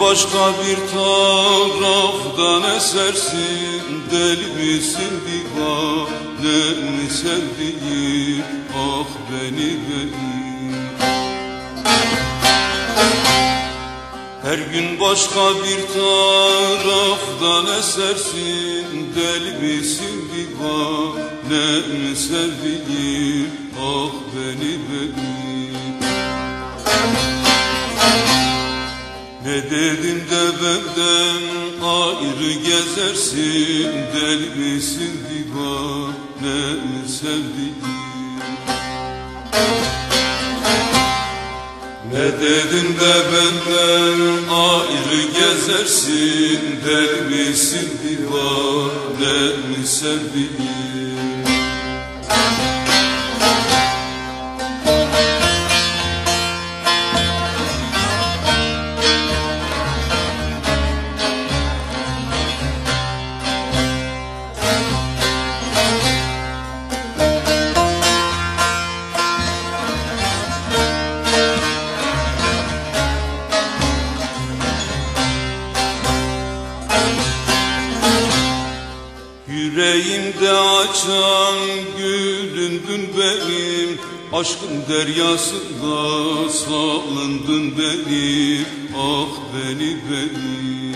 başka bir taraftan esersin. Deli misin divane mi sevdiğim? Ah beni beni Her gün başka bir taraftan esersin. Deli misin divane mi sevdiğim? Ah beni beni dedim de benden ayrı gezersin Deli misin divane mi sevdiğim? Ne dedim de benden ayrı gezersin Deli misin divane mi sevdiğim Yüreğimde açan gülündün benim Aşkın deryasında salındın benim Ah beni beni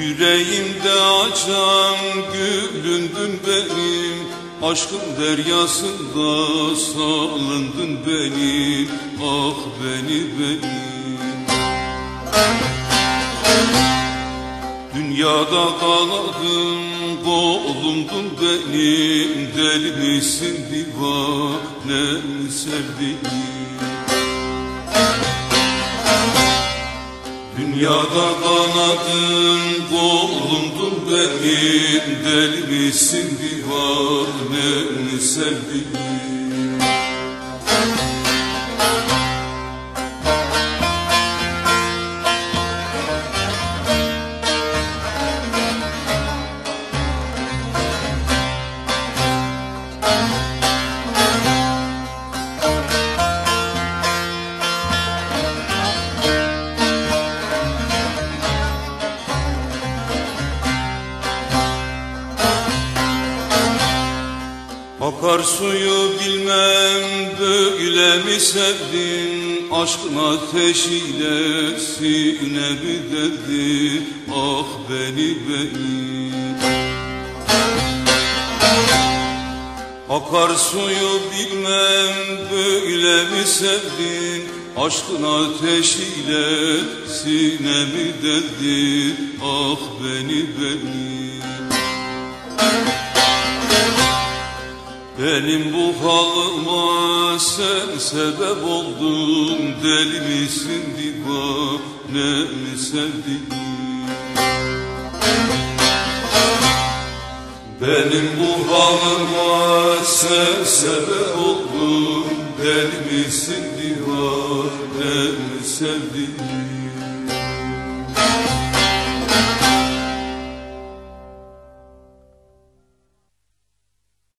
Yüreğimde açan gülündün benim Aşkın deryasında salındın benim Ah beni beni Dünyada kanadım kolumdun benim Deli misin divane mi sevdiğim? Dünyada kanadım kolumdun benim Deli misin divane mi sevdiğim Akar suyu bilmem böyle mi sevdin? Aşkın ateşiyle sinemi dedi? Ah beni beni. Akar suyu bilmem böyle mi sevdin? Aşkın ateşiyle sinemi dedi? Ah beni beni benim bu halıma sen sebep oldun Deli misin divane mi sevdiğim Benim bu halıma sen sebep oldun Deli misin divane mi sevdiğim